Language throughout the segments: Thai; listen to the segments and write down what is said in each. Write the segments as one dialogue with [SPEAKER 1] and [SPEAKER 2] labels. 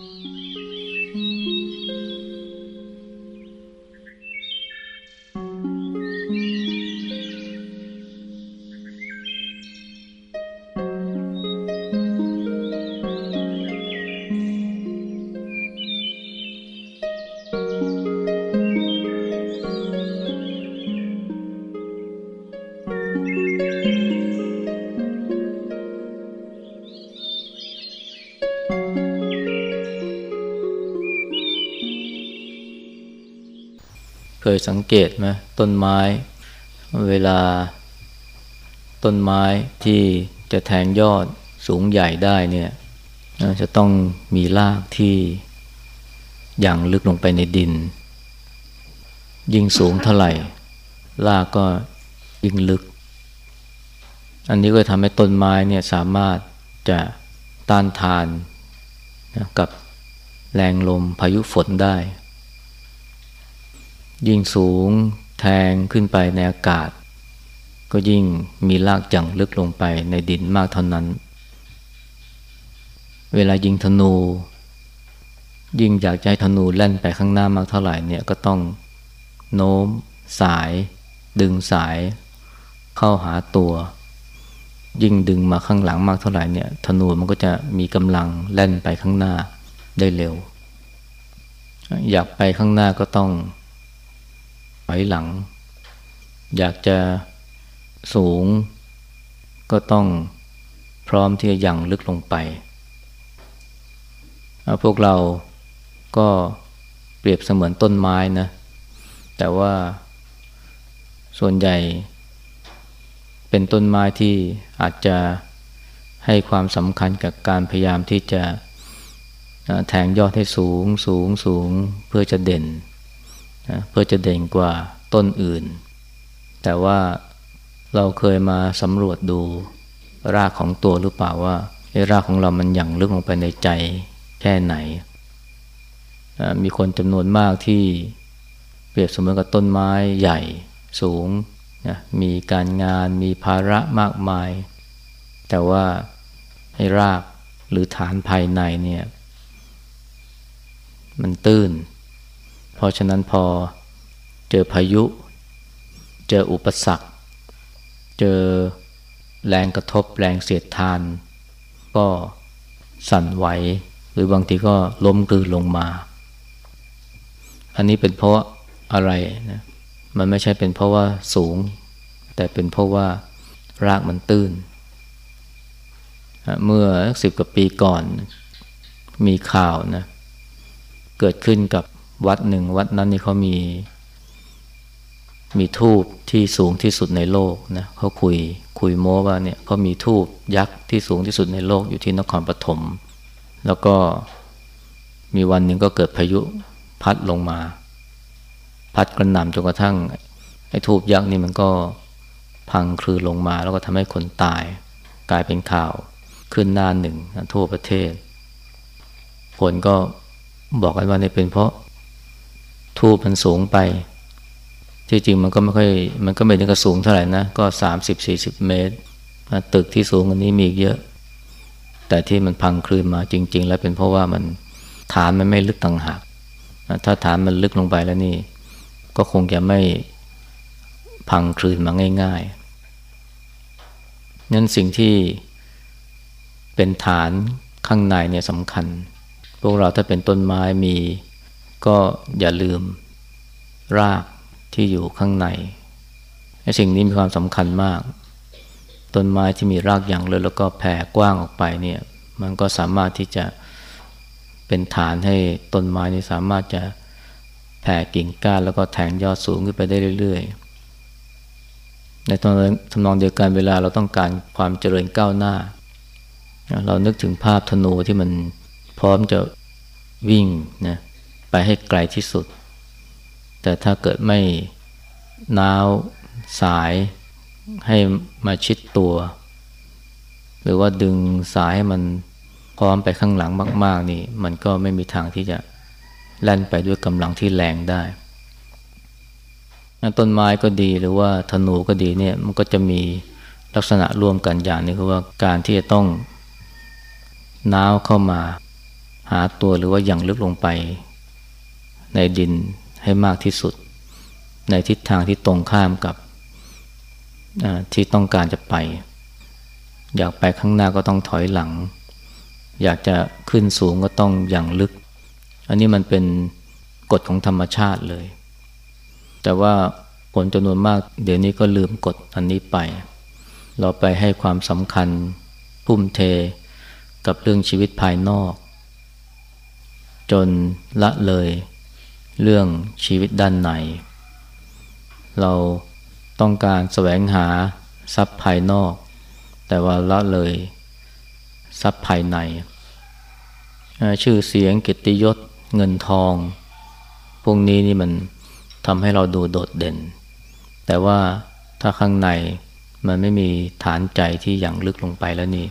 [SPEAKER 1] เยสังเกตไหมต้นไม้ เวลา ต้นไม้ที่จะแทงยอดสูงใหญ่ได้เนี่ยจะต้องมีรากที่อย่างลึกลงไปในดิน ยิ่งสูงเท่าไหร่ รากก็ยิ่งลึก อันนี้ก็ทำให้ต้นไม้เนี่ยสามารถจะต้านทานนะกับแรงลมพายุฝนได้ ยิ่งสูงแทงขึ้นไปในอากาศ ก็ยิ่งมีรากจังลึกลงไปในดินมากเท่านั้น เวลายิงธนู ยิ่งอยากจะให้ธนูแล่นไปข้างหน้ามากเท่าไหร่เนี่ยก็ต้องโน้ม สาย ดึงสาย เข้าหาตัว ยิ่งดึงมาข้างหลังมากเท่าไหร่เนี่ยธนูมันก็จะมีกำลังแล่นไปข้างหน้าได้เร็ว อยากไปข้างหน้าก็ต้อง อยหลัง อยากจะสูง ก็ต้องพร้อมที่จะยั่งลึกลงไป พวกเราก็เปรียบเสมือนต้นไม้นะ แต่ว่าส่วนใหญ่เป็นต้นไม้ที่อาจจะให้ความสำคัญกับการพยายามที่จะแทงยอดให้สูงสูงสูงเพื่อจะเด่น เพื่อจะเด่นกว่าต้นอื่น แต่ว่าเราเคยมาสำรวจดูรากของตัวหรือเปล่าว่าไอ้รากของเรามันหยั่งลึกลงไปในใจแค่ไหน มีคนจำนวนมากที่เปรียบเสมือนกับต้นไม้ใหญ่สูงนะมีการงานมีภาระมากมาย แต่ว่าให้รากหรือฐานภายในเนี่ย มันตื้น เพราะฉะนั้นพอเจอพายุ เจออุปสรรค เจอแรงกระทบแรงเสียดทาน ก็สั่นไหว หรือบางทีก็ล้มกลืนลงมา อันนี้เป็นเพราะอะไรนะมันไม่ใช่เป็นเพราะว่าสูง แต่เป็นเพราะว่ารากมันตื้น เมื่อสิบกว่าปีก่อนมีข่าวนะเกิดขึ้นกับ วัดหนึ่งวัดนั้นนี่เขามี มีทูบที่สูงที่สุดในโลกนะเขาคุยคุยโม้ว่าเนี่ยเขามีทูบยักษ์ที่สูงที่สุดในโลกอยู่ที่นครปฐมแล้วก็มีวันหนึ่งก็เกิดพายุพัดลงมา พัดกระหน่ำจนกระทั่งไอ้ทูบยักษ์นี่มันก็พังคลือลงมา แล้วก็ทำให้คนตาย กลายเป็นข่าวขึ้นหน้าหนึ่งทั่วประเทศผลก็บอกกันว่านี่เป็นเพราะ ทูบมันสูงไป ที่จริงมันก็ไม่ค่อยมันก็ไม่ถึงกับสูงเท่าไหร่นะ ก็สามสิบสี่สิบเมตร ตึกที่สูงกว่านี้มีอีกเยอะ แต่ที่มันพังคลืนมาจริง ๆ แล้วเป็นเพราะว่ามันฐานมันไม่ลึกต่างหากถ้าฐานมันลึกลงไปแล้วนี่ ก็คงจะไม่พังคลืนมาง่ายๆนั้นสิ่งที่เป็นฐานข้างในเนี่ยสำคัญ พวกเราถ้าเป็นต้นไม้มี ก็อย่าลืมรากที่อยู่ข้างในไอ้สิ่งนี้มีความสำคัญมาก ต้นไม้ที่มีรากอย่างเลยแล้วก็แผ่กว้างออกไปเนี่ย มันก็สามารถที่จะเป็นฐานให้ต้นไม้นี้สามารถจะแผ่กิ่งก้านแล้วก็แทงยอดสูงขึ้นไปได้เรื่อยๆ ในตอนทำนองเดียวกันเวลาเราต้องการความเจริญก้าวหน้า เรานึกถึงภาพธนูที่มันพร้อมจะวิ่งนะ ไปให้ไกลที่สุด แต่ถ้าเกิดไม่น้าวสายให้มาชิดตัว หรือว่าดึงสายให้มันพร้อมไปข้างหลังมาก ๆ นี่ มันก็ไม่มีทางที่จะแล่นไปด้วยกำลังที่แรงได้ต้นไม้ก็ดีหรือว่าธนูก็ดีเนี่ยมันก็จะมีลักษณะร่วมกันอย่างนี้คือว่าการที่จะต้องน้าวเข้ามา หาตัวหรือว่าอย่างลึกลงไป ในดินให้มากที่สุด ในทิศทางที่ตรงข้ามกับที่ต้องการจะไป อยากไปข้างหน้าก็ต้องถอยหลัง อยากจะขึ้นสูงก็ต้องอย่างลึก อันนี้มันเป็นกฎของธรรมชาติเลย แต่ว่าผลจำนวนมากเดี๋ยวนี้ก็ลืมกฎอันนี้ไป เราไปให้ความสำคัญพุ่มเทกับเรื่องชีวิตภายนอก จนละเลย เรื่องชีวิตด้านใน เราต้องการแสวงหาทรัพย์ภายนอก แต่ว่าละเลยทรัพย์ภายใน ชื่อเสียงกิติยศเงินทอง พวกนี้นี่มันทำให้เราดูโดดเด่น แต่ว่าถ้าข้างในมันไม่มีฐานใจที่อย่างลึกลงไปแล้วนี่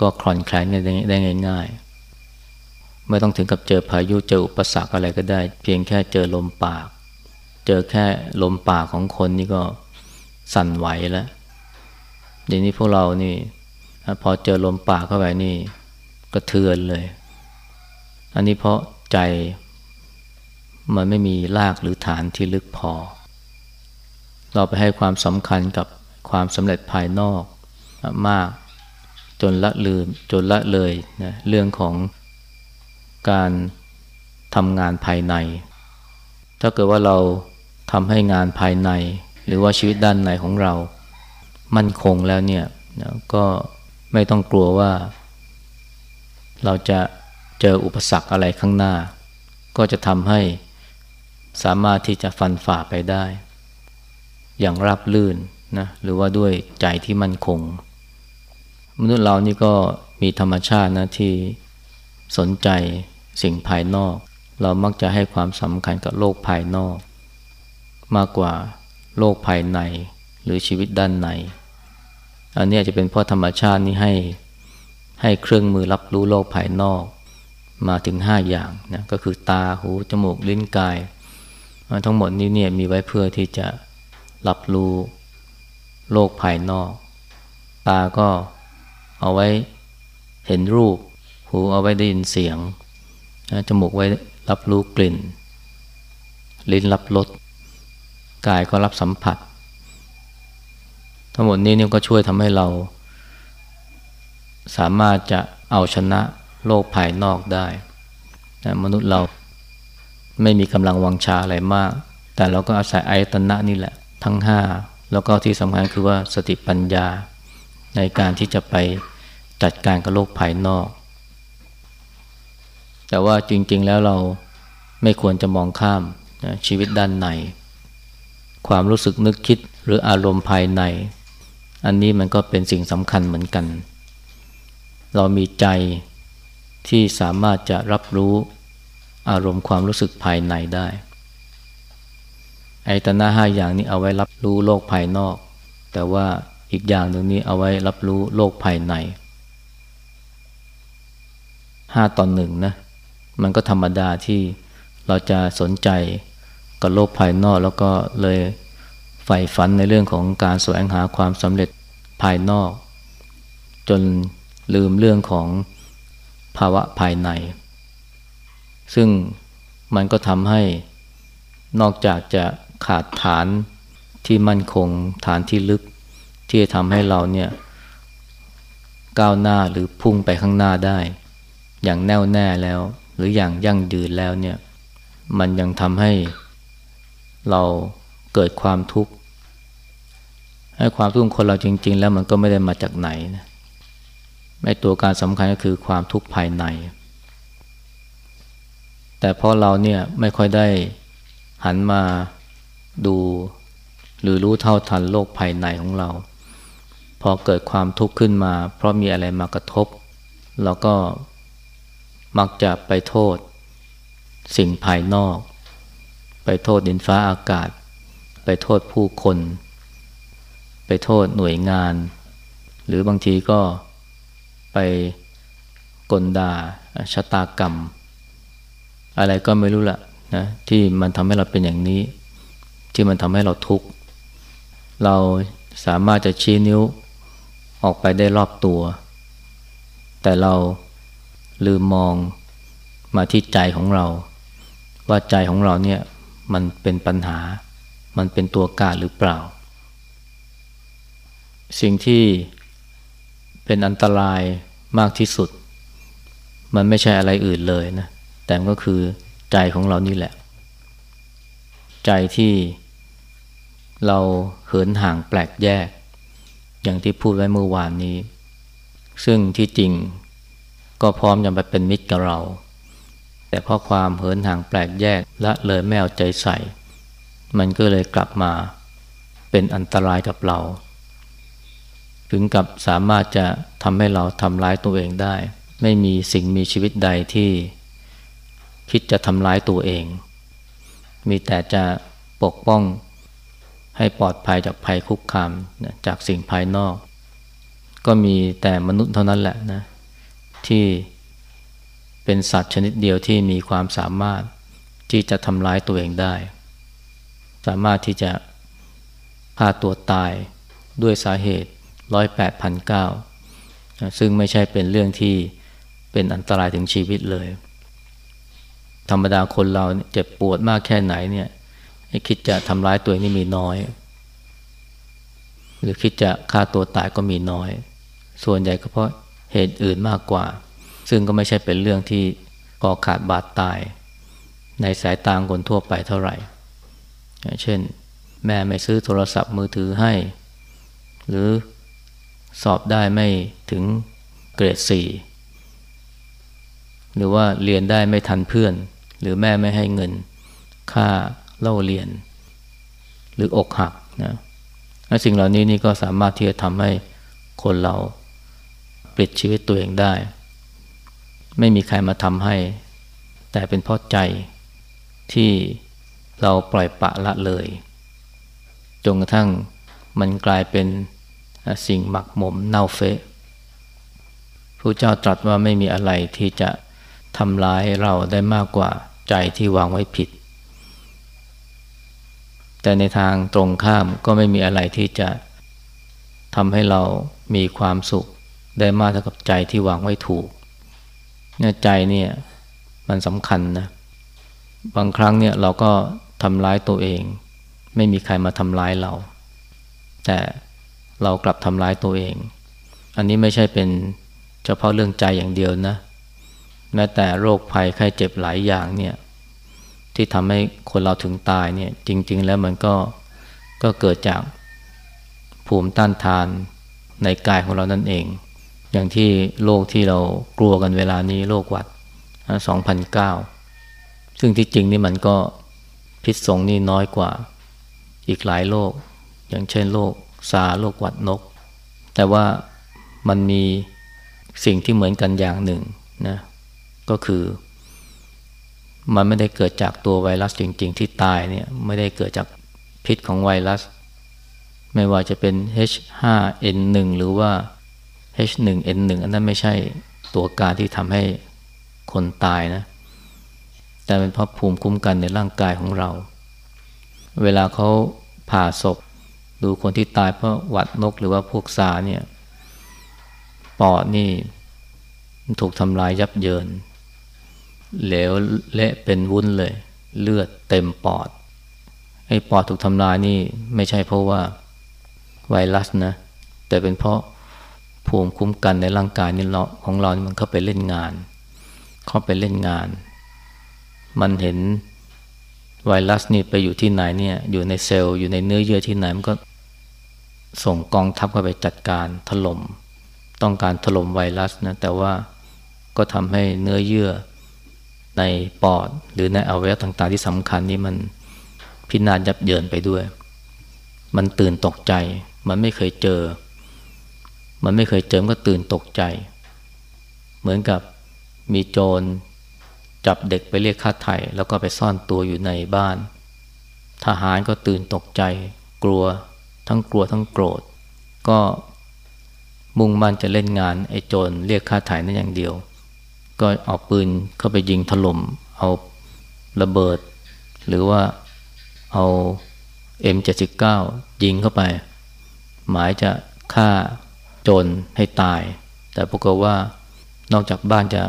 [SPEAKER 1] ก็คลอนแคลนได้ง่ายๆ ไม่ต้องถึงกับเจอพายุเจออุปสรรคอะไรก็ได้ เพียงแค่เจอลมปาก เจอแค่ลมปากของคนนี่ก็สั่นไหวแล้วเดี๋ยวนี้พวกเรานี่พอเจอลมปากเข้าไปนี่ก็เทือนเลย อันนี้เพราะใจมันไม่มีรากหรือฐานที่ลึกพอ เราไปให้ความสำคัญกับความสำเร็จภายนอกมาก จนละลืมจนละเลยนะเรื่องของ การทำงานภายใน ถ้าเกิดว่าเราทำให้งานภายใน หรือว่าชีวิตด้านในของเรา มั่นคงแล้วเนี่ยก็ไม่ต้องกลัวว่า เราจะเจออุปสรรคอะไรข้างหน้า ก็จะทำให้สามารถที่จะฟันฝ่าไปได้ อย่างราบลื่นนะหรือว่าด้วยใจที่มั่นคง มนุษย์เรานี่ก็มีธรรมชาตินะที่สนใจ สิ่งภายนอก เรามักจะให้ความสำคัญกับโลกภายนอก มากกว่าโลกภายในหรือชีวิตด้านใน อันนี้จะเป็นเพราะธรรมชาตินี่ให้ให้เครื่องมือรับรู้โลกภายนอก มาถึงห้าอย่างนะก็คือตาหูจมูกลิ้นกาย ทั้งหมดนี้เนี่ยมีไว้เพื่อที่จะรับรู้โลกภายนอก ตาก็เอาไว้เห็นรูป หูเอาไว้ได้ยินเสียง จมูกไว้รับรู้กลิ่น ลิ้นรับรสกายก็รับสัมผัส ทั้งหมดนี้นี่ก็ช่วยทำให้เรา สามารถจะเอาชนะโลกภายนอกได้มนุษย์เราไม่มีกำลังวังชาอะไรมาก แต่เราก็อาศัยอายตนะนี่แหละ ทั้งห้าแล้วก็ที่สำคัญคือว่าสติปัญญาในการที่จะไปจัดการกับโลกภายนอก แต่ว่าจริง ๆ แล้วเราไม่ควรจะมองข้ามนะชีวิตด้านใน ความรู้สึกนึกคิดหรืออารมณ์ภายใน อันนี้มันก็เป็นสิ่งสำคัญเหมือนกัน เรามีใจที่สามารถจะรับรู้อารมณ์ความรู้สึกภายในได้ไอตนะห้าอย่างนี้เอาไว้รับรู้โลกภายนอก แต่ว่าอีกอย่างหนึ่งนี้เอาไว้รับรู้โลกภายในห้าตอนหนึ่งนะ มันก็ธรรมดาที่เราจะสนใจกับโลกภายนอก แล้วก็เลยใฝ่ฝันในเรื่องของการแสวงหาความสำเร็จภายนอก จนลืมเรื่องของภาวะภายใน ซึ่งมันก็ทำให้นอกจากจะขาดฐานที่มั่นคงฐานที่ลึก ที่จะทำให้เราเนี่ยก้าวหน้าหรือพุ่งไปข้างหน้าได้ อย่างแน่วแน่แล้ว หรืออย่างยั่งยืนแล้วเนี่ย มันยังทำให้เราเกิดความทุกข์ให้ความทุกข์คนเราจริง ๆ แล้วมันก็ไม่ได้มาจากไหนนะไม่ตัวการสำคัญก็คือความทุกข์ภายใน แต่เพราะเราเนี่ยไม่ค่อยได้หันมาดูหรือรู้เท่าทันโลกภายในของเรา พอเกิดความทุกข์ขึ้นมา เพราะมีอะไรมากระทบ เราก็ มักจะไปโทษ สิ่งภายนอก ไปโทษดินฟ้าอากาศ ไปโทษผู้คน ไปโทษหน่วยงาน หรือบางทีก็ไปกลดาชะตากรรม อะไรก็ไม่รู้ละนะที่มันทำให้เราเป็นอย่างนี้ ที่มันทำให้เราทุกข์เราสามารถจะชี้นิ้วออกไปได้รอบตัว แต่เรา ลืมมองมาที่ใจของเรา ว่าใจของเราเนี่ยมันเป็นปัญหา มันเป็นตัวการหรือเปล่า สิ่งที่เป็นอันตรายมากที่สุด มันไม่ใช่อะไรอื่นเลยนะ แต่ก็คือใจของเรานี่แหละ ใจที่เราเหินห่างแปลกแยก อย่างที่พูดไว้เมื่อวานนี้ ซึ่งที่จริง ก็พร้อมจะไปเป็นมิตรกับเรา แต่เพราะความเหินห่างแปลกแยกและเลยไม่เอาใจใส่ มันก็เลยกลับมาเป็นอันตรายกับเรา ถึงกับสามารถจะทำให้เราทำร้ายตัวเองได้ ไม่มีสิ่งมีชีวิตใดที่ คิดจะทำร้ายตัวเอง มีแต่จะปกป้องให้ปลอดภัยจากภัยคุกคามจากสิ่งภายนอก ก็มีแต่มนุษย์เท่านั้นแหละนะ ที่เป็นสัตว์ชนิดเดียวที่มีความสามารถที่จะทำร้ายตัวเองได้ สามารถที่จะฆ่าตัวตายด้วยสาเหตุร้อยแปดพันเก้าซึ่งไม่ใช่เป็นเรื่องที่เป็นอันตรายถึงชีวิตเลย ธรรมดาคนเราเจ็บปวดมากแค่ไหนเนี่ยคิดจะทำร้ายตัวเองนี่มีน้อย หรือคิดจะฆ่าตัวตายก็มีน้อย ส่วนใหญ่ก็เพราะ เหตุอื่นมากกว่า ซึ่งก็ไม่ใช่เป็นเรื่องที่ก่อขาดบาดตาย ในสายตาคนทั่วไปเท่าไหร่ เช่น แม่ไม่ซื้อโทรศัพท์มือถือให้ หรือสอบได้ไม่ถึงเกรดสี่หรือว่าเรียนได้ไม่ทันเพื่อน หรือแม่ไม่ให้เงิน ค่าเล่าเรียน หรืออกหักนะสิ่งเหล่านี้นี่ก็สามารถที่จะทำให้คนเรา ปลิดชีวิตตัวเองได้ ไม่มีใครมาทำให้ แต่เป็นเพราะใจที่เราปล่อยปะละเลย จนกระทั่งมันกลายเป็นสิ่งหมักหมมเน่าเฟะพระเจ้าตรัสว่าไม่มีอะไรที่จะทำร้ายเราได้มากกว่าใจที่วางไว้ผิด แต่ในทางตรงข้ามก็ไม่มีอะไรที่จะทำให้เรามีความสุข ได้มากเท่ากับใจที่วางไว้ถูกเนี่ยใจเนี่ยมันสำคัญนะบางครั้งเนี่ยเราก็ทำร้ายตัวเอง ไม่มีใครมาทำร้ายเรา แต่เรากลับทำร้ายตัวเอง อันนี้ไม่ใช่เป็นเฉพาะเรื่องใจอย่างเดียวนะ แม้แต่โรคภัยไข้เจ็บหลายอย่างเนี่ยที่ทำให้คนเราถึงตายเนี่ยจริง ๆ แล้วมันก็ก็เกิดจากภูมิต้านทานในกายของเรานั่นเอง อย่างที่โรคที่เรากลัวกันเวลานี้โรคหวัด2009ซึ่งที่จริงนี่มันก็พิษสงนี่น้อยกว่าอีกหลายโรคอย่างเช่นโรคซาโรคหวัดนก แต่ว่ามันมีสิ่งที่เหมือนกันอย่างหนึ่งนะก็คือ มันไม่ได้เกิดจากตัวไวรัสจริง ๆ ที่ตายเนี่ยไม่ได้เกิดจากพิษของไวรัส ไม่ว่าจะเป็น H5N1 หรือว่า H1N1 อันนั้นไม่ใช่ตัวการที่ทำให้คนตายนะ แต่เป็นเพราะภูมิคุ้มกันในร่างกายของเรา เวลาเขาผ่าศพ ดูคนที่ตายเพราะหวัดนกหรือว่าพวกซาเนี่ยปอดนี่ถูกทำลายยับเยิน เหลวเละเป็นวุ้นเลย เลือดเต็มปอดไอ้ปอดถูกทำลายนี่ไม่ใช่เพราะว่าไวรัสนะ แต่เป็นเพราะ ภูมิคุ้มกันในร่างกายนี่เราของเรานี่มันเข้าไปเล่นงาน เข้าไปเล่นงาน มันเห็นไวรัสนี่ไปอยู่ที่ไหนเนี่ยอยู่ในเซลล์อยู่ในเนื้อเยื่อที่ไหนมันก็ส่งกองทัพเข้าไปจัดการถลม่มต้องการถล่มไวรัสนะแต่ว่าก็ทำให้เนื้อเยื่อในปอดหรือในอวัยวะต่างๆที่สำคัญนี้มันพินาศยับเยินไปด้วย มันตื่นตกใจ มันไม่เคยเจอ มันไม่เคยเจอก็ตื่นตกใจ เหมือนกับมีโจรจับเด็กไปเรียกค่าไถ่แล้วก็ไปซ่อนตัวอยู่ในบ้าน ทหารก็ตื่นตกใจ กลัวทั้งกลัวทั้งโกรธ ก็มุ่งมั่นจะเล่นงานไอ้โจรเรียกค่าไถ่นั่นอย่างเดียว ก็เอาปืนเข้าไปยิงถล่ม เอาระเบิด หรือว่าเอา M79 ยิงเข้าไป หมายจะฆ่า จนให้ตาย แต่ปรากฏว่านอกจากบ้านจะ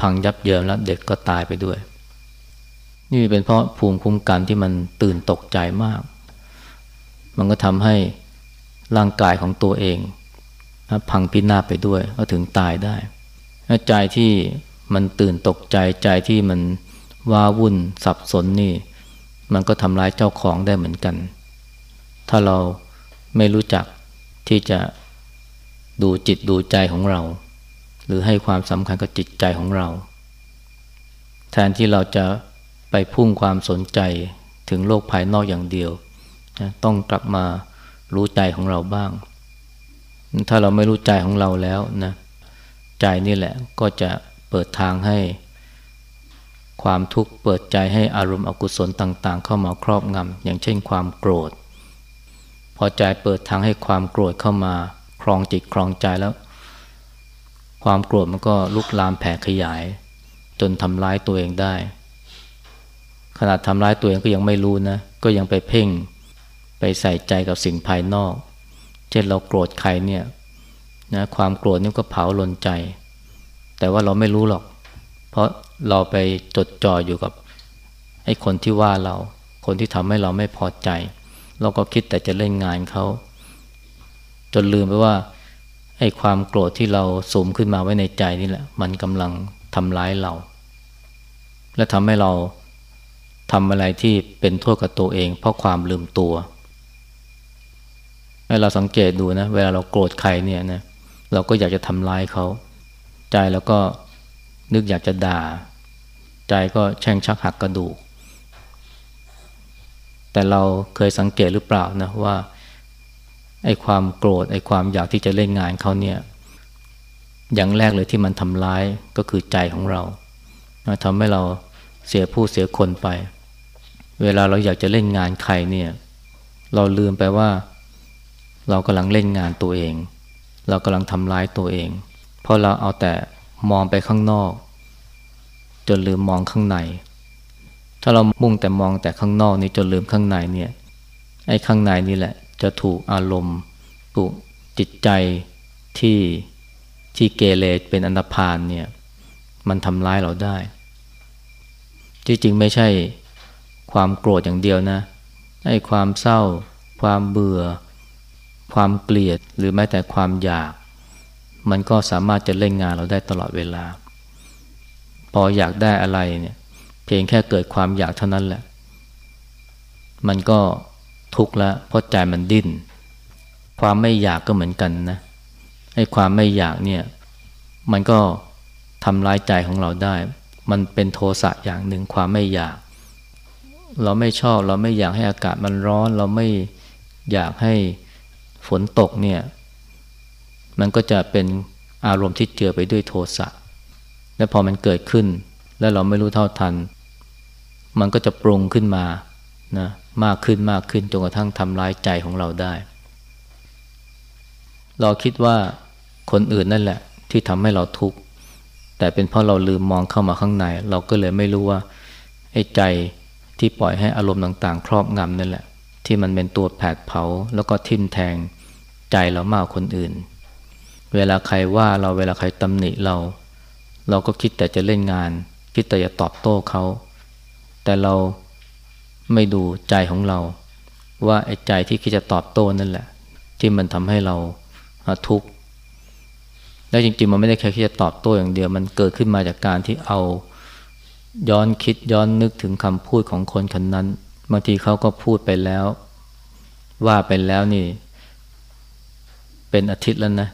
[SPEAKER 1] พังยับเยินแล้วเด็กก็ตายไปด้วย นี่เป็นเพราะภูมิคุ้มกันที่มันตื่นตกใจมาก มันก็ทำให้ร่างกายของตัวเองพังพินาศไปด้วยก็ถึงตายได้ใจที่มันตื่นตกใจใจที่มันว้าวุ่นสับสนนี่ มันก็ทำร้ายเจ้าของได้เหมือนกัน ถ้าเราไม่รู้จักที่จะ ดูจิตดูใจของเรา หรือให้ความสำคัญกับจิตใจของเรา แทนที่เราจะไปพุ่งความสนใจถึงโลกภายนอกอย่างเดียวนะต้องกลับมารู้ใจของเราบ้าง ถ้าเราไม่รู้ใจของเราแล้วนะใจนี่แหละก็จะเปิดทางให้ความทุกข์เปิดใจให้อารมณ์อกุศลต่าง ๆ เข้ามาครอบงำอย่างเช่นความโกรธ พอใจเปิดทางให้ความโกรธเข้ามา ครองจิตครองใจแล้ว ความโกรธมันก็ลุกลามแผ่ขยาย จนทำร้ายตัวเองได้ ขนาดทำร้ายตัวเองก็ยังไม่รู้นะ ก็ยังไปเพ่งไปใส่ใจกับสิ่งภายนอก เช่นเราโกรธใครเนี่ยนะความโกรธนี่ก็เผาลนใจ แต่ว่าเราไม่รู้หรอก เพราะเราไปจดจ่ออยู่กับไอ้คนที่ว่าเรา คนที่ทำให้เราไม่พอใจ เราก็คิดแต่จะเล่นงานเขา จนลืมไปว่าไอ้ความโกรธที่เราสูมขึ้นมาไว้ในใจนี่แหละ มันกำลังทำร้ายเรา และทำให้เราทำอะไรที่เป็นโทษกับตัวเอง เพราะความลืมตัวให้เราสังเกตดูนะ เวลาเราโกรธใครเนี่ยนะเราก็อยากจะทำร้ายเขา ใจแล้วก็นึกอยากจะด่า ใจก็แช่งชักหักกระดูก แต่เราเคยสังเกตหรือเปล่านะว่า ไอ้ความโกรธไอ้ความอยากที่จะเล่นงานเขาเนี่ยอย่างแรกเลยที่มันทำร้ายก็คือใจของเราทำให้เราเสียผู้เสียคนไป เวลาเราอยากจะเล่นงานใครเนี่ยเราลืมไปว่า เรากำลังเล่นงานตัวเอง เรากำลังทำร้ายตัวเอง เพราะเราเอาแต่มองไปข้างนอก จนลืมมองข้างใน ถ้าเรามุ่งแต่มองแต่ข้างนอกนี่จนลืมข้างในเนี่ยไอ้ข้างในนี่แหละ จะถูกอารมณ์ถูกจิตใจที่ที่เกเรเป็นอันธพาลเนี่ยมันทำร้ายเราได้ ที่จริงไม่ใช่ความโกรธอย่างเดียวนะไอ้ความเศร้า ความเบื่อ ความเกลียดหรือแม้แต่ความอยาก มันก็สามารถจะเล่นงานเราได้ตลอดเวลา พออยากได้อะไรเนี่ย เพียงแค่เกิดความอยากเท่านั้นแหละ มันก็ ทุกข์แล้วเพราะใจมันดิ้น ความไม่อยากก็เหมือนกันนะไอ้ความไม่อยากเนี่ย มันก็ทำร้ายใจของเราได้ มันเป็นโทสะอย่างหนึ่งความไม่อยาก เราไม่ชอบเราไม่อยากให้อากาศมันร้อน เราไม่อยากให้ฝนตกเนี่ย มันก็จะเป็นอารมณ์ที่เจือไปด้วยโทสะ และพอมันเกิดขึ้น แล้วเราไม่รู้เท่าทัน มันก็จะปรุงขึ้นมานะ มากขึ้นมากขึ้นจนกระทั่งทำร้ายใจของเราได้ เราคิดว่าคนอื่นนั่นแหละ ที่ทำให้เราทุกข์แต่เป็นเพราะเราลืมมองเข้ามาข้างใน เราก็เลยไม่รู้ว่าไอ้ใจที่ปล่อยให้อารมณ์ต่างๆ ครอบงำนั่นแหละ ที่มันเป็นตัวแผดเผา แล้วก็ทิ่มแทงใจเรามากคนอื่น เวลาใครว่าเราเวลาใครตำหนิเรา เราก็คิดแต่จะเล่นงาน คิดแต่จะตอบโต้เขา แต่เรา ไม่ดูใจของเรา ว่าไอ้ใจที่คิดจะตอบโต้นั่นแหละ ที่มันทำให้เราทุกข์และจริงๆมันไม่ได้แค่คิดจะตอบโต้อย่างเดียว มันเกิดขึ้นมาจากการที่เอาย้อนคิดย้อนนึกถึงคำพูดของคนคนนั้นบางทีเขาก็พูดไปแล้ว ว่าไปแล้วนี่ เป็นอาทิตย์แล้วนะ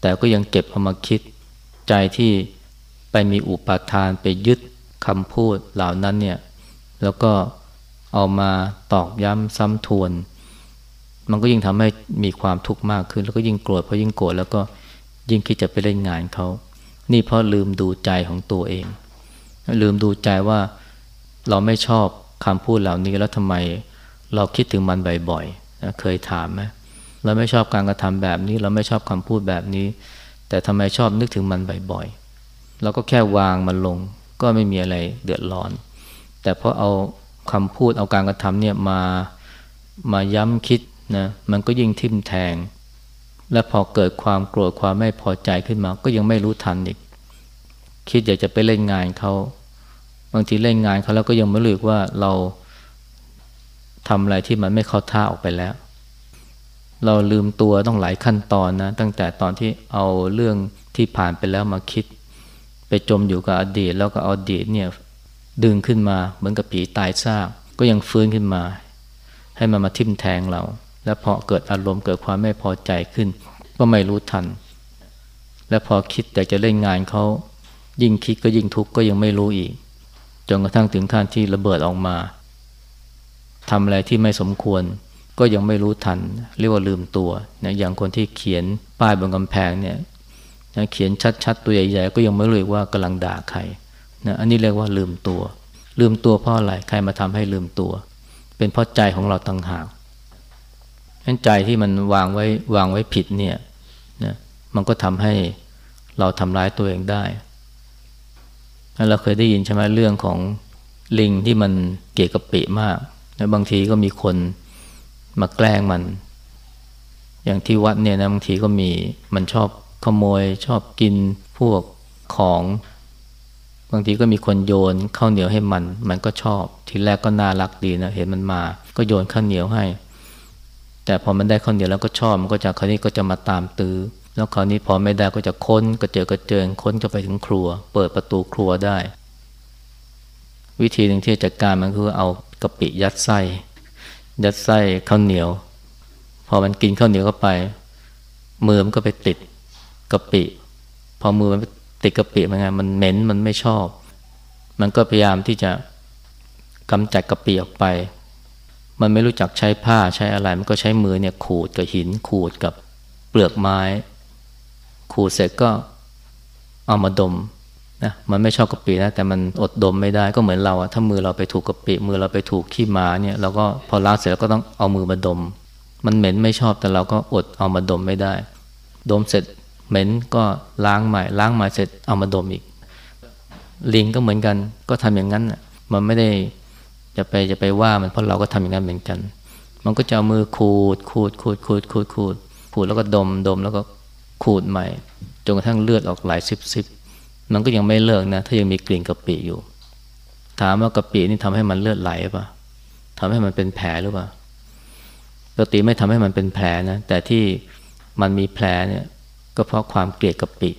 [SPEAKER 1] แต่ก็ยังเก็บเอามาคิด ใจที่ไปมีอุปาทานไปยึดคำพูดเหล่านั้นเนี่ย แล้วก็ เอามาตอกย้ำซ้ำทวน มันก็ยิ่งทำให้มีความทุกข์มากขึ้น แล้วก็ยิ่งโกรธเพราะยิ่งโกรธแล้วก็ยิ่งคิดจะไปเล่นงานเขานี่เพราะลืมดูใจของตัวเอง ลืมดูใจว่าเราไม่ชอบคำพูดเหล่านี้แล้วทำไมเราคิดถึงมันบ่อยๆเคยถามไหมเราไม่ชอบการกระทำแบบนี้ เราไม่ชอบคำพูดแบบนี้ แต่ทำไมชอบนึกถึงมันบ่อยๆเราก็แค่วางมันลง ก็ไม่มีอะไรเดือดร้อน แต่พอเอา คำพูดเอาการกระทำเนี่ยมามาย้ำคิดนะมันก็ยิ่งทิ่มแทง และพอเกิดความโกรธความไม่พอใจขึ้นมา ก็ยังไม่รู้ทันอีก คิดอยากจะไปเล่นงานเขาบางทีเล่นงานเขาแล้วก็ยังไม่รู้ว่าเราทำอะไรที่มันไม่เข้าท่าออกไปแล้ว เราลืมตัวต้องหลายขั้นตอนนะ ตั้งแต่ตอนที่เอาเรื่องที่ผ่านไปแล้วมาคิด ไปจมอยู่กับอดีต แล้วก็เอาอดีตเนี่ย ดึงขึ้นมาเหมือนกับผีตายซาก ก็ยังฟื้นขึ้นมา ให้มันมาทิ่มแทงเรา แล้วพอเกิดอารมณ์เกิดความไม่พอใจขึ้น ก็ไม่รู้ทัน และพอคิดอยากจะเล่นงานเขายิ่งคิดก็ยิ่งทุกข์ก็ยังไม่รู้อีกจนกระทั่งถึงขั้นที่ระเบิดออกมาทำอะไรที่ไม่สมควรก็ยังไม่รู้ทัน เรียกว่าลืมตัวนะอย่างคนที่เขียนป้ายบนกำแพงเนี่ยนะเขียนชัดๆ ตัวใหญ่ๆ ก็ยังไม่รู้ว่ากำลังด่าใคร นะอันนี้เรียกว่าลืมตัว ลืมตัวเพราะอะไรใครมาทำให้ลืมตัว เป็นเพราะใจของเราต่างหากนั้นใจที่มันวางไว้วางไว้ผิดเนี่ยนะมันก็ทำให้เราทำร้ายตัวเองได้เราเคยได้ยินใช่ไหมเรื่องของลิงที่มันเกะกะปิมากแล้วบางทีก็มีคนมาแกล้งมัน อย่างที่วัดเนี่ยนะบางทีก็มีมันชอบขโมยชอบกินพวกของ บางทีก็มีคนโยนข้าวเหนียวให้มัน มันก็ชอบ ทีแรกก็น่ารักดีนะ เห็นมันมา ก็โยนข้าวเหนียวให้ แต่พอมันได้ข้าวเหนียวแล้วก็ชอบ มันก็จะคราวนี้ก็จะมาตามตื้อ แล้วคราวนี้พอไม่ได้ก็จะค้นก็เจอกระเจิง ค้นจะไปถึงครัว เปิดประตูครัวได้ วิธีหนึ่งที่จัดการมันคือเอากะปิยัดไส้ ยัดไส้ข้าวเหนียว พอมันกินข้าวเหนียวเข้าไป มือมันก็ไปติดกะปิ พอมือมัน ติดกะปิมันไงมันเหม็นมันไม่ชอบ มันก็พยายามที่จะกำจัดกะปิออกไป มันไม่รู้จักใช้ผ้าใช้อะไร มันก็ใช้มือเนี่ยขูดกับหินขูดกับเปลือกไม้ ขูดเสร็จก็เอามาดมนะมันไม่ชอบกะปินะแต่มันอดดมไม่ได้ก็เหมือนเราอะถ้ามือเราไปถูกกะปิมือเราไปถูกขี้หมาเนี่ยเราก็พอล้างเสร็จแล้วก็ต้องเอามือมาดม มันเหม็นไม่ชอบแต่เราก็อดเอามาดมไม่ได้ ดมเสร็จ เหม็นก็ล้างใหม่ ล้างใหม่เสร็จเอามาดมอีก ลิงก็เหมือนกัน ก็ทำอย่างนั้นมันไม่ได้จะไปจะไปว่ามันเพราะเราก็ทำอย่างนั้นเหมือนกัน มันก็จะเอามือขูดขูดขูดขูดขูดขูดขูดแล้วก็ดมดมแล้วก็ขูดใหม่จนกระทั่งเลือดออกไหลซิบซิบมันก็ยังไม่เลิกนะ ถ้ายังมีกลิ่นกะปิอยู่ ถามว่ากะปินี่ทำให้มันเลือดไหลป่ะทำให้มันเป็นแผลหรือเปล่าปกติไม่ทำให้มันเป็นแผลนะแต่ที่มันมีแผลเนี่ย ก็เพราะความเกลียดกะปิ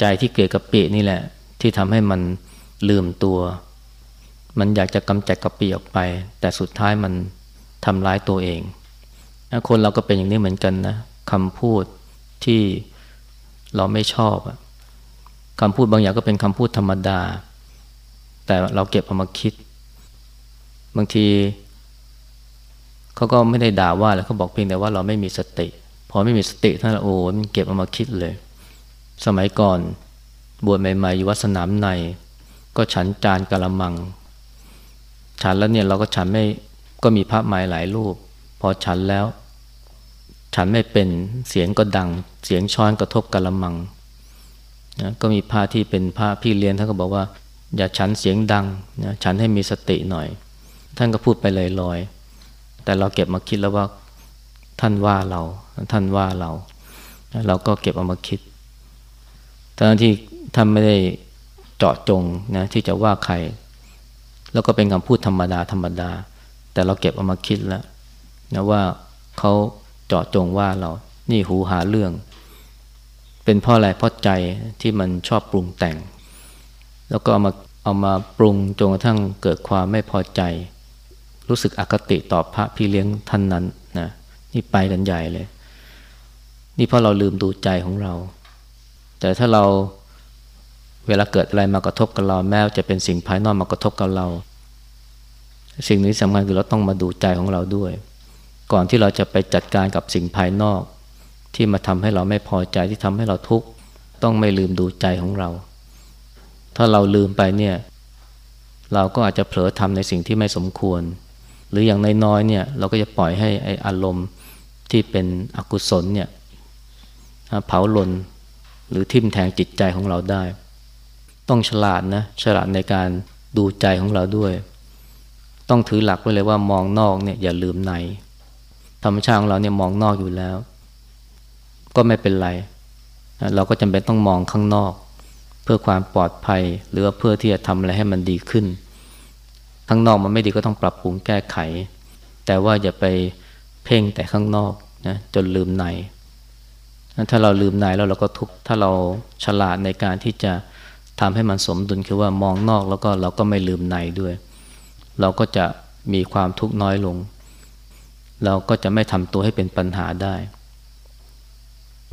[SPEAKER 1] ใจที่เกลียดกะปินี่แหละ ที่ทำให้มันลืมตัว มันอยากจะกำจัดกะปิออกไป แต่สุดท้ายมันทำร้ายตัวเองคนเราก็เป็นอย่างนี้เหมือนกันนะคำพูดที่เราไม่ชอบคำพูดบางอย่างก็เป็นคำพูดธรรมดา แต่เราเก็บเอามาคิด บางทีเขาก็ไม่ได้ด่าว่าแล้วเขาบอกเพียงแต่ว่าเราไม่มีสติ อไม่มีสติท่านโอ้มันเก็บเอามาคิดเลย สมัยก่อนบวชใหม่ๆอยู่วัดสนามใน ก็ฉันจานกะละมัง ฉันแล้วเนี่ยเราก็ฉันไม่ก็มีพระไม้หลายรูป พอฉันแล้ว ฉันไม่เป็นเสียงก็ดัง เสียงช้อนกระทบกระมังนะก็มีพระที่เป็นพระพี่เลี้ยงท่านก็บอกว่า อย่าฉันเสียงดังนะฉันให้มีสติหน่อย ท่านก็พูดไปลอยๆแต่เราเก็บมาคิดแล้วว่า ท่านว่าเรา ท่านว่าเรา เราก็เก็บเอามาคิดตอนที่ท่านไม่ได้เจาะจงนะที่จะว่าใคร แล้วก็เป็นคำพูดธรรมดาธรรมดา แต่เราเก็บเอามาคิดแล้วนะว่าเขาเจาะจงว่าเรา นี่หูหาเรื่อง เป็นเพราะอะไรเพราะใจที่มันชอบปรุงแต่ง แล้วก็เอามาเอามาปรุงจนกระทั่งเกิดความไม่พอใจ รู้สึกอคติต่อพระพี่เลี้ยงท่านนั้น นี่ไปกันใหญ่เลย นี่เพราะเราลืมดูใจของเรา แต่ถ้าเราเวลาเกิดอะไรมากระทบกับเรา แม้จะเป็นสิ่งภายนอกมากระทบกับเรา สิ่งนี้สำคัญคือเราต้องมาดูใจของเราด้วย ก่อนที่เราจะไปจัดการกับสิ่งภายนอก ที่มาทำให้เราไม่พอใจที่ทำให้เราทุกข์ต้องไม่ลืมดูใจของเรา ถ้าเราลืมไปเนี่ย เราก็อาจจะเผลอทำในสิ่งที่ไม่สมควร หรืออย่างน้อยๆเนี่ย เราก็จะปล่อยให้ไออารมณ์ ที่เป็นอกุศลเนี่ยเผาหลนหรือทิ่มแทงจิตใจของเราได้ ต้องฉลาดนะฉลาดในการดูใจของเราด้วย ต้องถือหลักไว้เลยว่ามองนอกเนี่ยอย่าลืมใน ธรรมชาติของเราเนี่ยมองนอกอยู่แล้ว ก็ไม่เป็นไร เราก็จำเป็นต้องมองข้างนอก เพื่อความปลอดภัย หรือว่าเพื่อที่จะทำอะไรให้มันดีขึ้น ข้างนอกมันไม่ดีก็ต้องปรับปรุงแก้ไข แต่ว่าอย่าไป เพ่งแต่ข้างนอกนะจนลืมใน ถ้าเราลืมในแล้วเราก็ทุกถ้าเราฉลาดในการที่จะทำให้มันสมดุลคือว่ามองนอกแล้วก็เราก็ไม่ลืมในด้วย เราก็จะมีความทุกข์น้อยลง เราก็จะไม่ทำตัวให้เป็นปัญหาได้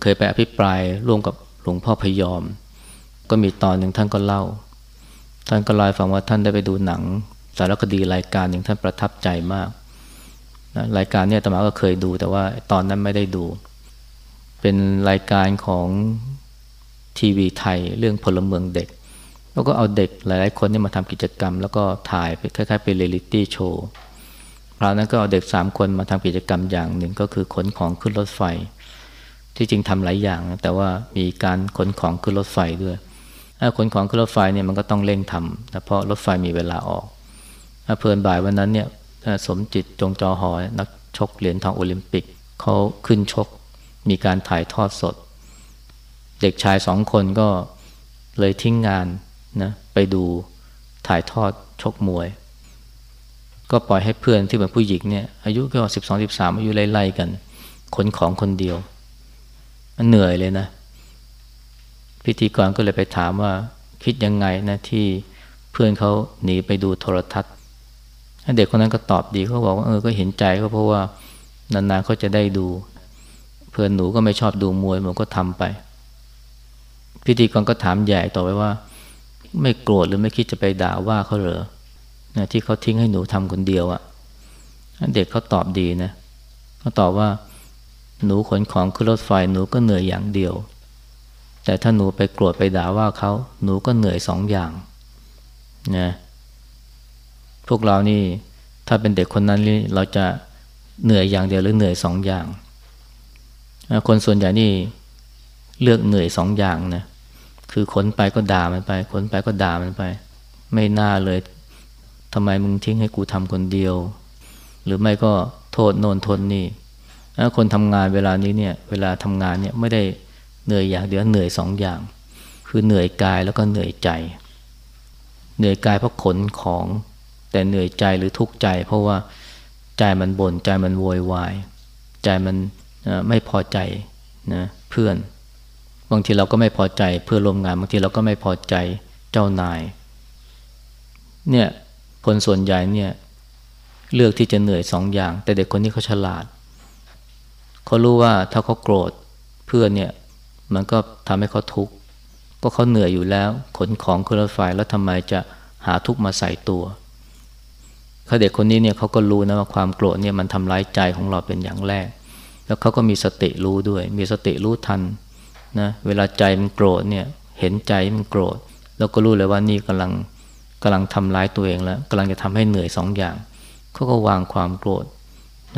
[SPEAKER 1] เคยไปอภิปรายร่วมกับหลวงพ่อพยอม ก็มีตอนหนึ่งท่านก็เล่า ท่านก็ล่าฟังว่าท่านได้ไปดูหนัง สารคดีรายการหนึ่งท่านประทับใจมาก นะรายการเนี่ยตมาก็เคยดู แต่ว่าตอนนั้นไม่ได้ดู เป็นรายการของทีวีไทยเรื่องพลเมืองเด็ก แล้วก็เอาเด็กหลาย ๆ คนนี่มาทำกิจกรรม แล้วก็ถ่ายไปคล้ายๆเป็นเรียลิตี้โชว์คราวนั้นก็เอาเด็กสามคนมาทำกิจกรรมอย่างหนึ่งก็คือขนของขึ้นรถไฟ ที่จริงทำหลายอย่างแต่ว่ามีการขนของขึ้นรถไฟด้วยถ้าขนของขึ้นรถไฟเนี่ยมันก็ต้องเร่งทำเพราะรถไฟมีเวลาออกเผอิญบ่ายวันนั้นเนี่ย สมจิตร จงจอหอนักชกเหรียญทองโอลิมปิกเขาขึ้นชกมีการถ่ายทอดสด เด็กชายสองคนก็เลยทิ้งงานนะไปดูถ่ายทอดชกมวย ก็ปล่อยให้เพื่อนที่เป็นผู้หญิงเนี่ยอายุก็สิบสองสิบสามอายุไล่ๆกันขนของคนเดียว มันเหนื่อยเลยนะ พิธีกรก็เลยไปถามว่าคิดยังไงนะที่เพื่อนเขาหนีไปดูโทรทัศน์ เด็กคนนั้นก็ตอบดีเขาบอกว่าเออก็เห็นใจก็เพราะว่านานๆเขาจะได้ดู เพื่อนหนูก็ไม่ชอบดูมวยมันก็ทำไปพิธีกรก็ถามใหญ่ต่อไปว่า ไม่โกรธหรือไม่คิดจะไปด่าว่าเขาเหรอนะที่เขาทิ้งให้หนูทำคนเดียวอะ่ะเด็กเขาตอบดีนะเขาตอบว่า หนูขนของขึ้นรถไฟหนูก็เหนื่อยอย่างเดียว แต่ถ้าหนูไปโกรธไปด่าว่าเขาหนูก็เหนื่อยสองอย่างนะ พวกเรานี่ถ้าเป็นเด็กคนนั้นนี่เราจะเหนื่อยอย่างเดียวหรือเหนื่อยสองอย่าง คนส่วนใหญ่นี่เลือกเหนื่อยสองอย่างนะคือขนไปก็ด่ามันไป ขนไปก็ด่ามันไป ไม่น่าเลยทำไมมึงทิ้งให้กูทำคนเดียว หรือไม่ก็โทษโนนทนนี่คนทำงานเวลานี้เนี่ยเวลาทำงานเนี่ยไม่ได้เหนื่อยอย่างเดียวเหนื่อยสองอย่าง คือเหนื่อยกายแล้วก็เหนื่อยใจ เหนื่อยกายเพราะขนของ แต่เหนื่อยใจหรือทุกข์ใจ เพราะว่าใจมันบน่นใจมันโวยวาย ใจมันไม่พอใจนะเพื่อน บางทีเราก็ไม่พอใจเพื่อร่วมงาน บางทีเราก็ไม่พอใจเจ้านาย เนี่ยคนส่วนใหญ่เนี่ยเลือกที่จะเหนื่อยสองอย่าง แต่เด็กคนนี้เขาฉลาดเขารู้ว่าถ้าเขาโกรธเพื่อนเนี่ยมันก็ทำให้เขาทุกข์ก็เขาเหนื่อยอยู่แล้ว ขนของขึ้นรถไฟแล้วทำไมจะหาทุกข์มาใส่ตัวเขาเด็กคนนี้เนี่ยเขาก็รู้นะว่าความโกรธเนี่ยมันทำร้ายใจของเราเป็นอย่างแรก แล้วเขาก็มีสติรู้ด้วย มีสติรู้ทันนะเวลาใจมันโกรธเนี่ยเห็นใจมันโกรธ แล้วก็รู้เลยว่านี่กำลังกำลังทำร้ายตัวเองแล้วกำลังจะทำให้เหนื่อยสองอย่างเขาก็วางความโกรธ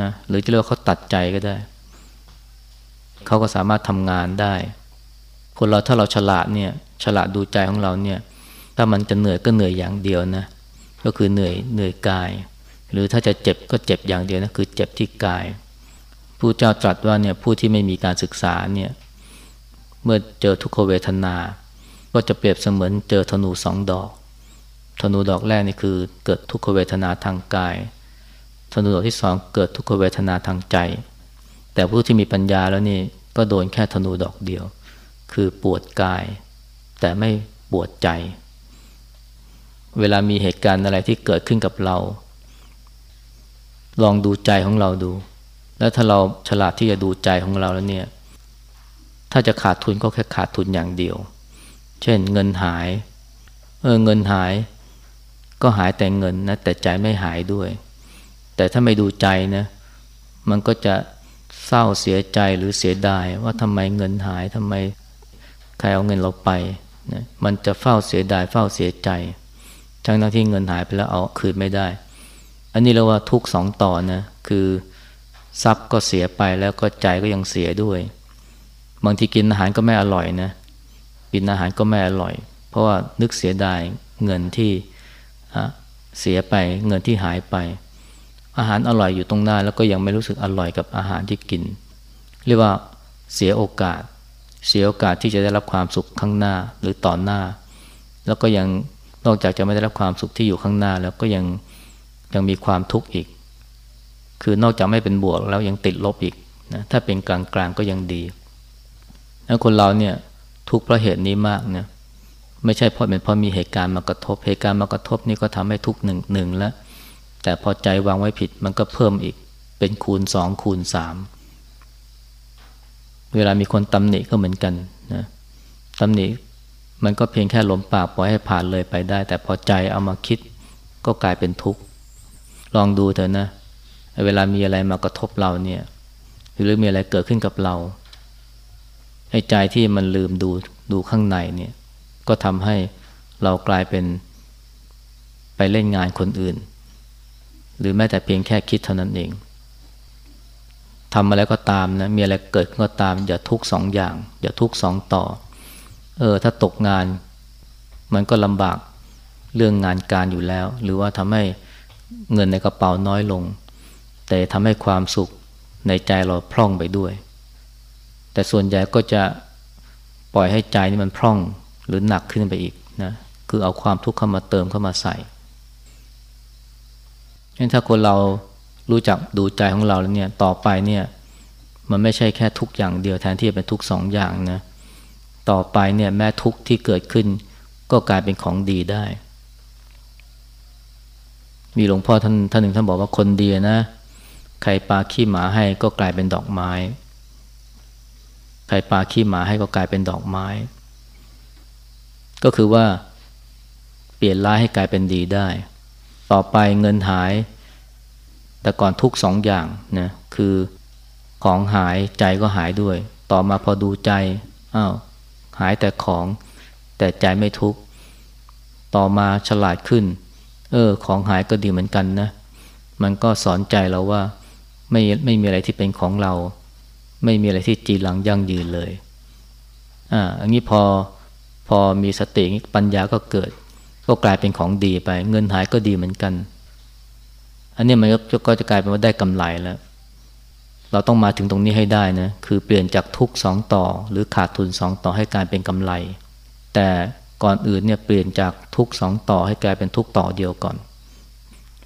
[SPEAKER 1] นะหรือจะเรียกว่าเขาตัดใจก็ได้เขาก็สามารถทำงานได้ คนเราถ้าเราฉลาดเนี่ยฉลาดดูใจของเราเนี่ยถ้ามันจะเหนื่อยก็เหนื่อยอย่างเดียวนะ ก็คือเหนื่อยเหนื่อยกาย หรือถ้าจะเจ็บก็เจ็บอย่างเดียวนะคือเจ็บที่กายผู้เจ้าตรัสว่าเนี่ยผู้ที่ไม่มีการศึกษาเนี่ยเมื่อเจอทุกขเวทนา ก็จะเปรียบเสมือนเจอธนูสองดอก ธนูดอกแรกนี่คือเกิดทุกขเวทนาทางกาย ธนูดอกที่สองเกิดทุกขเวทนาทางใจ แต่ผู้ที่มีปัญญาแล้วนี่ก็โดนแค่ธนูดอกเดียว คือปวดกาย แต่ไม่ปวดใจ เวลามีเหตุการณ์อะไรที่เกิดขึ้นกับเรา ลองดูใจของเราดู แล้วถ้าเราฉลาดที่จะดูใจของเราแล้วเนี่ย ถ้าจะขาดทุนก็แค่ขาดทุนอย่างเดียว เช่น เงินหาย เออเงินหาย ก็หายแต่เงินนะแต่ใจไม่หายด้วย แต่ถ้าไม่ดูใจนะมันก็จะเศร้าเสียใจหรือเสียดายว่าทำไมเงินหายทำไมใครเอาเงินเราไปนะมันจะเฝ้าเสียดายเฝ้าเสียใจ ทั้งที่เงินหายไปแล้วเอาคืนไม่ได้ อันนี้เราว่าทุกสองต่อนะคือทรัพย์ก็เสียไปแล้วก็ใจก็ยังเสียด้วย บางทีกินอาหารก็ไม่อร่อยนะ กินอาหารก็ไม่อร่อย เพราะว่านึกเสียดายเงินที่เสียไปเงินที่หายไป อาหารอร่อยอยู่ตรงหน้า แล้วก็ยังไม่รู้สึกอร่อยกับอาหารที่กิน เรียกว่าเสียโอกาส เสียโอกาสที่จะได้รับความสุขข้างหน้าหรือต่อหน้า แล้วก็ยัง นอกจากจะไม่ได้รับความสุขที่อยู่ข้างหน้าแล้วก็ยังยังมีความทุกข์อีก คือนอกจากไม่เป็นบวกแล้วยังติดลบอีกนะถ้าเป็นกลางๆก็ยังดีแล้วคนเราเนี่ยทุกข์เพราะเหตุนี้มากนะไม่ใช่เพราะเป็นเพราะมีเหตุการณ์มากระทบ เหตุการณ์มากระทบนี่ก็ทำให้ทุกข์หนึ่งหนึ่งแล้ว แต่พอใจวางไว้ผิดมันก็เพิ่มอีก เป็นคูณสองคูณสามเวลามีคนตำหนิก็เหมือนกันนะตำหนิ มันก็เพียงแค่หลมปากปล่อยให้ผ่านเลยไปได้ แต่พอใจเอามาคิดก็กลายเป็นทุกข์ ลองดูเถอะนะ เวลามีอะไรมากระทบเราเนี่ย หรือมีอะไรเกิดขึ้นกับเราไอ้ใจที่มันลืมดูดูข้างในเนี่ย ก็ทำให้เรากลายเป็นไปเล่นงานคนอื่น หรือแม้แต่เพียงแค่คิดเท่านั้นเองทำอะไรก็ตามนะ มีอะไรเกิดขึ้นก็ตาม อย่าทุกสองอย่าง อย่าทุกสองต่อ เออถ้าตกงาน มันก็ลำบากเรื่องงานการอยู่แล้ว หรือว่าทำให้เงินในกระเป๋าน้อยลง แต่ทำให้ความสุขในใจเราพร่องไปด้วย แต่ส่วนใหญ่ก็จะปล่อยให้ใจนี่มันพร่องหรือหนักขึ้นไปอีกนะคือเอาความทุกข์เข้ามาเติมเข้ามาใส่งั้นถ้าคนเรารู้จักดูใจของเราแล้วเนี่ยต่อไปเนี่ยมันไม่ใช่แค่ทุกอย่างเดียวแทนที่จะเป็นทุกสองอย่างนะ ต่อไปเนี่ยแม้ทุกที่เกิดขึ้น ก็กลายเป็นของดีได้ มีหลวงพ่อท่านท่านหนึ่งท่านบอกว่าคนดีนะใครปาขี้หมาให้ก็กลายเป็นดอกไม้ ใครปาขี้หมาให้ก็กลายเป็นดอกไม้ ก็คือว่าเปลี่ยนร้ายให้กลายเป็นดีได้ ต่อไปเงินหาย แต่ก่อนทุกสองอย่างนะคือของหายใจก็หายด้วย ต่อมาพอดูใจอ้าว หายแต่ของ แต่ใจไม่ทุกต่อมาฉลาดขึ้น เออ ของหายก็ดีเหมือนกันนะ มันก็สอนใจเราว่าไม่ไม่มีอะไรที่เป็นของเรา ไม่มีอะไรที่จีรังยั่งยืนเลย อ่า อันนี้พอพอมีสติปัญญาก็เกิด ก็กลายเป็นของดีไป เงินหายก็ดีเหมือนกัน อันนี้มันก็จะกลายเป็นว่าได้กำไรแล้ว เราต้องมาถึงตรงนี้ให้ได้นะคือเปลี่ยนจากทุกสองต่อ หรือขาดทุนสองต่อให้กลายเป็นกำไร แต่ก่อนอื่นเนี่ยเปลี่ยนจากทุกสองต่อให้กลายเป็นทุกต่อเดียวก่อน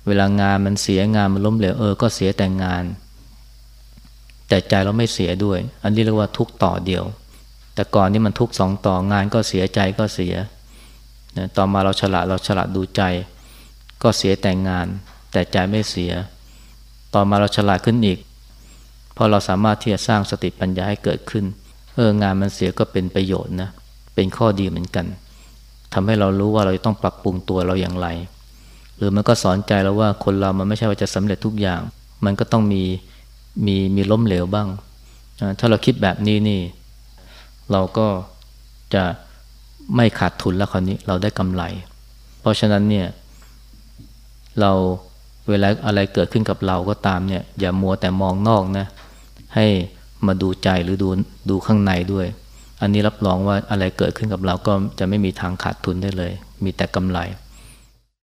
[SPEAKER 1] เวลางานมันเสียงานมันล้มเหลวเออก็เสียแต่งาน แต่ใจเราไม่เสียด้วย อันนี้เรียกว่าทุกต่อเดียว แต่ก่อนนี่มันทุกสองต่องานก็เสียใจก็เสียต่อมาเราฉลาดเราฉลาดดูใจ ก็เสียแต่งงาน แต่ใจไม่เสีย ต่อมาเราฉลาดขึ้นอีก พอเราสามารถที่จะสร้างสติปัญญาให้เกิดขึ้น เอองานมันเสียก็เป็นประโยชน์นะ เป็นข้อดีเหมือนกันทำให้เรารู้ว่าเราต้องปรับปรุงตัวเราอย่างไร หรือมันก็สอนใจเราว่าคนเรามันไม่ใช่ว่าจะสำเร็จทุกอย่าง มันก็ต้องมีมีมีล้มเหลวบ้าง ถ้าเราคิดแบบนี้นี่ เราก็จะไม่ขาดทุนแล้วคราวนี้เราได้กำไร เพราะฉะนั้นเนี่ยเราเวลาอะไรเกิดขึ้นกับเราก็ตามเนี่ย อย่ามัวแต่มองนอกนะ ให้มาดูใจหรือดูดูข้างในด้วย อันนี้รับรองว่าอะไรเกิดขึ้นกับเราก็จะไม่มีทางขาดทุนได้เลย มีแต่กำไร